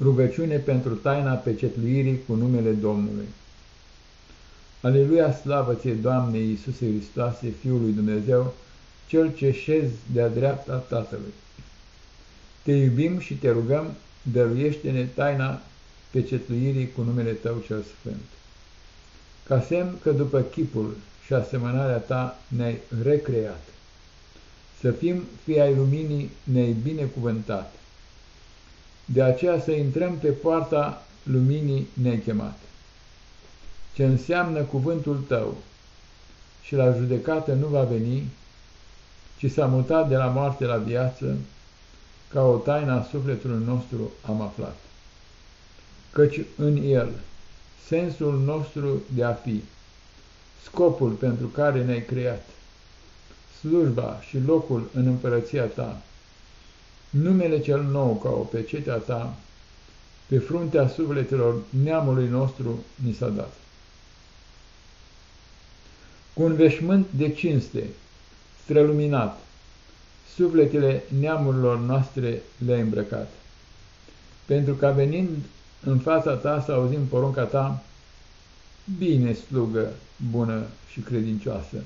Rugăciune pentru taina pecetluirii cu numele Domnului. Aleluia, slavă ție, Doamne Iisuse Hristoase, Fiul lui Dumnezeu, Cel ce șezi de-a dreapta Tatălui. Te iubim și te rugăm, dăruiește-ne taina pecetluirii cu numele Tău cel Sfânt. Ca semn că după chipul și asemănarea Ta ne-ai recreat, să fim fii ai luminii ne-ai binecuvântat, de aceea să intrăm pe poarta luminii nechemat. Ce înseamnă cuvântul tău și la judecată nu va veni, ci s-a mutat de la moarte la viață, ca o taină a sufletului nostru am aflat. Căci în el, sensul nostru de a fi, scopul pentru care ne-ai creat, slujba și locul în împărăția ta, numele cel nou ca o pecete a ta, pe fruntea sufletelor neamului nostru ni s-a dat. Cu un veșmânt de cinste, străluminat, sufletele neamurilor noastre le-ai îmbrăcat. Pentru ca venind în fața ta să auzim porunca ta, bine slugă bună și credincioasă.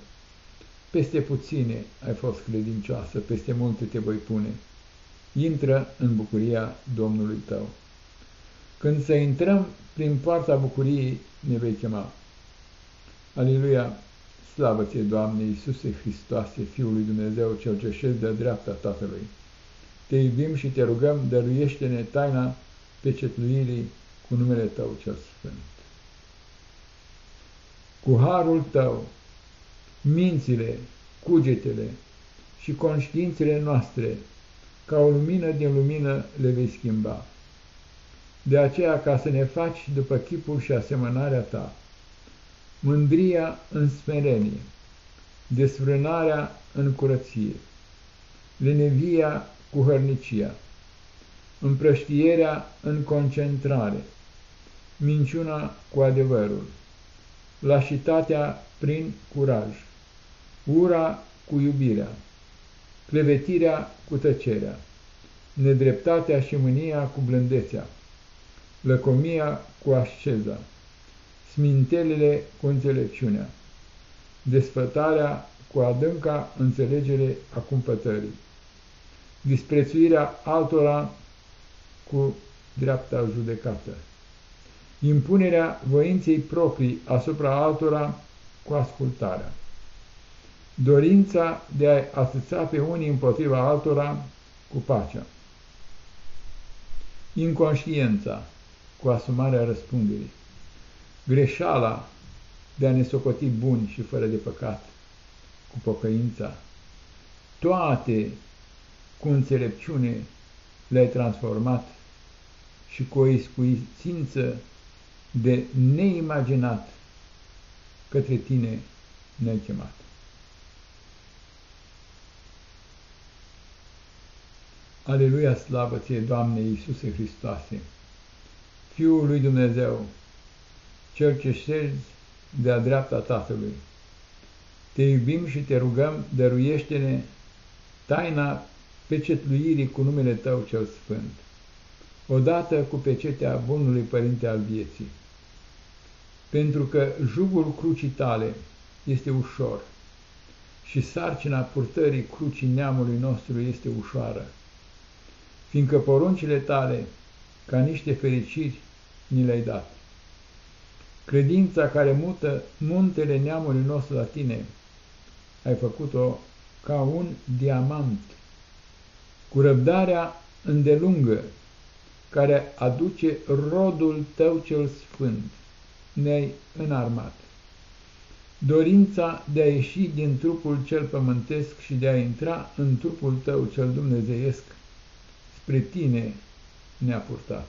Peste puține ai fost credincioasă, peste multe te voi pune intră în bucuria Domnului tău. Când să intrăm prin poarta bucuriei, ne vei chema. Aleluia! Slavă ție, Doamne, Iisuse Hristoase, Fiul lui Dumnezeu, Cel ce șezi de dreapta Tatălui. Te iubim și te rugăm, dăruiește-ne taina pecetluirii cu numele Tău cel Sfânt. Cu harul Tău, mințile, cugetele și conștiințele noastre ca o lumină din lumină le vei schimba. De aceea, ca să ne faci după chipul și asemănarea ta, mândria în smerenie, desfrânarea în curăție, lenevia cu hărnicia, împrăștierea în concentrare, minciuna cu adevărul, lașitatea prin curaj, ura cu iubirea, clevetirea cu tăcerea, nedreptatea și mânia cu blândețea, lăcomia cu asceza, smintelele cu înțelepciunea, desfătarea cu adânca înțelegere a cumpătării, disprețuirea altora cu dreapta judecată, impunerea voinței proprii asupra altora cu ascultarea dorința de a asăța pe unii împotriva altora cu pacea, inconștiența cu asumarea răspunderii, greșeala de a ne socoti buni și fără de păcat, cu pocăința, toate cu înțelepciune le-ai transformat și cu o iscuițință de neimaginat către tine ne-ai chemat. Aleluia, slavă ție, Doamne Iisuse Hristoase, Fiul lui Dumnezeu, Cel ce șezi de-a dreapta Tatălui. Te iubim și te rugăm, dăruiește-ne taina pecetluirii cu numele Tău cel Sfânt, odată cu pecetea Bunului Părinte al vieții. Pentru că jugul crucii tale este ușor și sarcina purtării crucii neamului nostru este ușoară fiindcă poruncile tale, ca niște fericiri, ni le-ai dat. Credința care mută muntele neamului nostru la tine, ai făcut-o ca un diamant, cu răbdarea îndelungă, care aduce rodul tău cel sfânt, ne-ai înarmat. Dorința de a ieși din trupul cel pământesc și de a intra în trupul tău cel dumnezeiesc, spre tine ne-a purtat.